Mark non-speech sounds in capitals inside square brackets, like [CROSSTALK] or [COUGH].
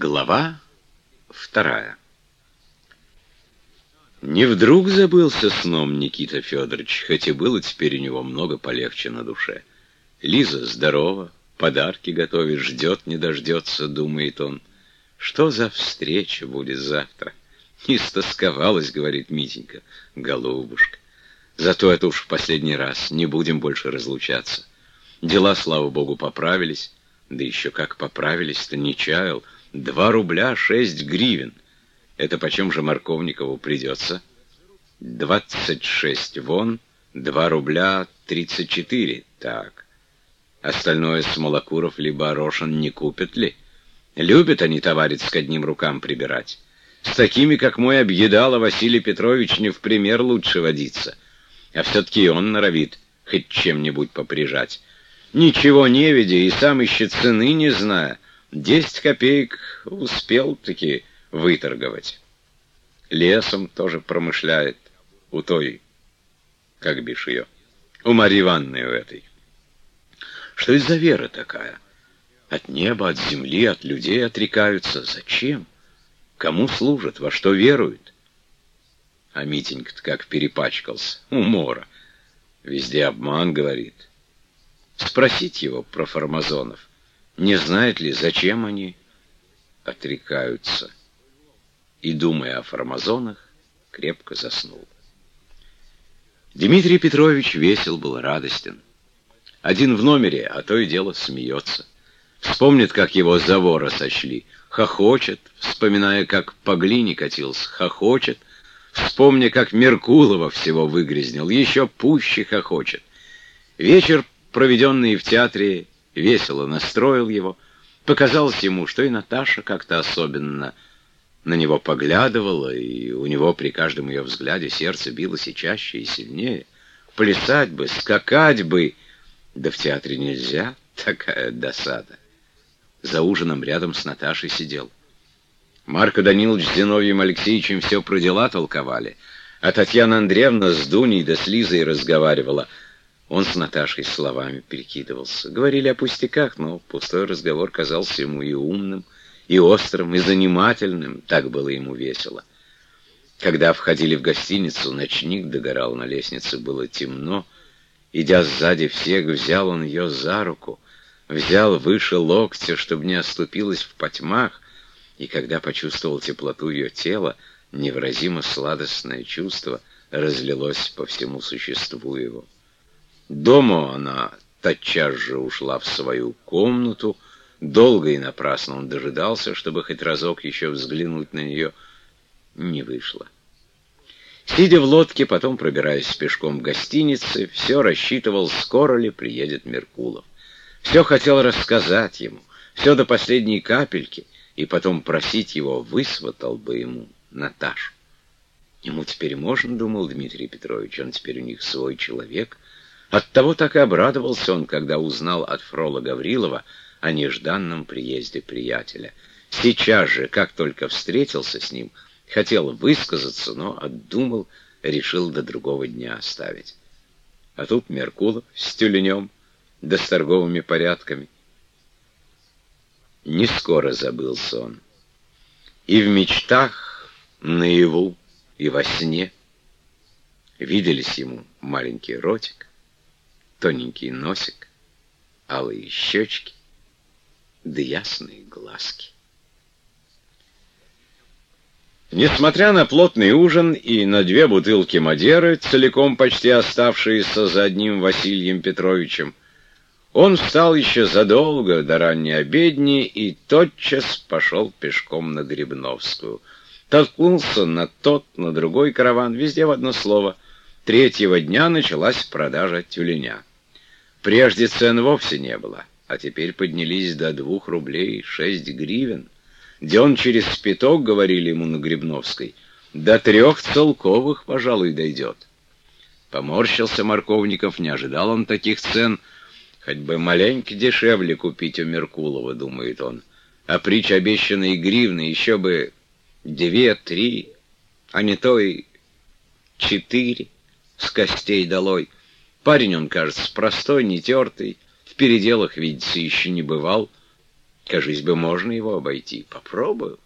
Глава вторая Не вдруг забылся сном Никита Федорович, хоть и было теперь у него много полегче на душе. Лиза здорова, подарки готовит, ждет, не дождется, думает он. Что за встреча будет завтра? Истосковалась, говорит Митенька, голубушка. Зато это уж в последний раз, не будем больше разлучаться. Дела, слава богу, поправились. Да еще как поправились-то, не чаял. Два рубля шесть гривен. Это почем же Марковникову придется? Двадцать шесть вон, два рубля тридцать четыре. Так. Остальное Смолокуров либо Орошин не купят ли? Любят они товарищ к одним рукам прибирать. С такими, как мой объедала Василий Петрович, не в пример лучше водиться. А все-таки он норовит хоть чем-нибудь поприжать. Ничего не видя и сам еще цены не зная, десять копеек успел-таки выторговать. Лесом тоже промышляет у той, как бишь ее, у Марьи Ивановны у этой. Что это за вера такая? От неба, от земли, от людей отрекаются. Зачем? Кому служат? Во что веруют? А Митенька-то как перепачкался. Умора. Везде обман, говорит. Спросить его про фармазонов. Не знает ли, зачем они отрекаются? И, думая о фармазонах, крепко заснул. Дмитрий Петрович весел был, радостен. Один в номере, а то и дело смеется. Вспомнит, как его за вора сочли. Хохочет, вспоминая, как по глине катился. Хохочет, вспомня, как Меркулова всего выгрязнил. Еще пуще хохочет. Вечер, проведенный в театре, весело настроил его. Показалось ему, что и Наташа как-то особенно на него поглядывала, и у него при каждом ее взгляде сердце билось и чаще, и сильнее. Плясать бы, скакать бы, да в театре нельзя, [LAUGHS] такая досада. За ужином рядом с Наташей сидел. Марко Данилович с Зиновьем Алексеевичем все про дела толковали, а Татьяна Андреевна с Дуней да с Лизой разговаривала — он с Наташей словами перекидывался. Говорили о пустяках, но пустой разговор казался ему и умным, и острым, и занимательным. Так было ему весело. Когда входили в гостиницу, ночник догорал на лестнице, было темно. Идя сзади всех, взял он ее за руку, взял выше локтя, чтобы не оступилась в потьмах, и когда почувствовал теплоту ее тела, невыразимо сладостное чувство разлилось по всему существу его. Дома она тотчас же ушла в свою комнату. Долго и напрасно он дожидался, чтобы хоть разок еще взглянуть на нее. Не вышло. Сидя в лодке, потом пробираясь пешком в гостинице, все рассчитывал, скоро ли приедет Меркулов. Все хотел рассказать ему, все до последней капельки, и потом просить его, высватал бы ему Наташу. Ему теперь можно, думал Дмитрий Петрович, он теперь у них свой человек — Оттого так и обрадовался он, когда узнал от Фрола Гаврилова о нежданном приезде приятеля. Сейчас же, как только встретился с ним, хотел высказаться, но отдумал, решил до другого дня оставить. А тут Меркулов с тюленем, да с торговыми порядками. Не скоро забылся он. И в мечтах, наяву, и во сне виделись ему маленький ротик, тоненький носик, алые щечки, да ясные глазки. Несмотря на плотный ужин и на две бутылки Мадеры, целиком почти оставшиеся за одним Василием Петровичем, он встал еще задолго до ранней обедни и тотчас пошел пешком на Грибновскую. Толкнулся на тот, на другой караван, везде в одно слово. Третьего дня началась продажа тюленя. Прежде цен вовсе не было, а теперь поднялись до двух рублей шесть гривен. Ден через пяток, говорили ему на Грибновской, до трех целковых, пожалуй, дойдет. Поморщился Марковников, не ожидал он таких цен. Хоть бы маленько дешевле купить у Меркулова, думает он. А притч обещанной гривны еще бы две-три, а не то и четыре с костей долой. Парень он, кажется, простой, нетертый, в переделах, видится, еще не бывал. Кажись бы, можно его обойти. Попробую.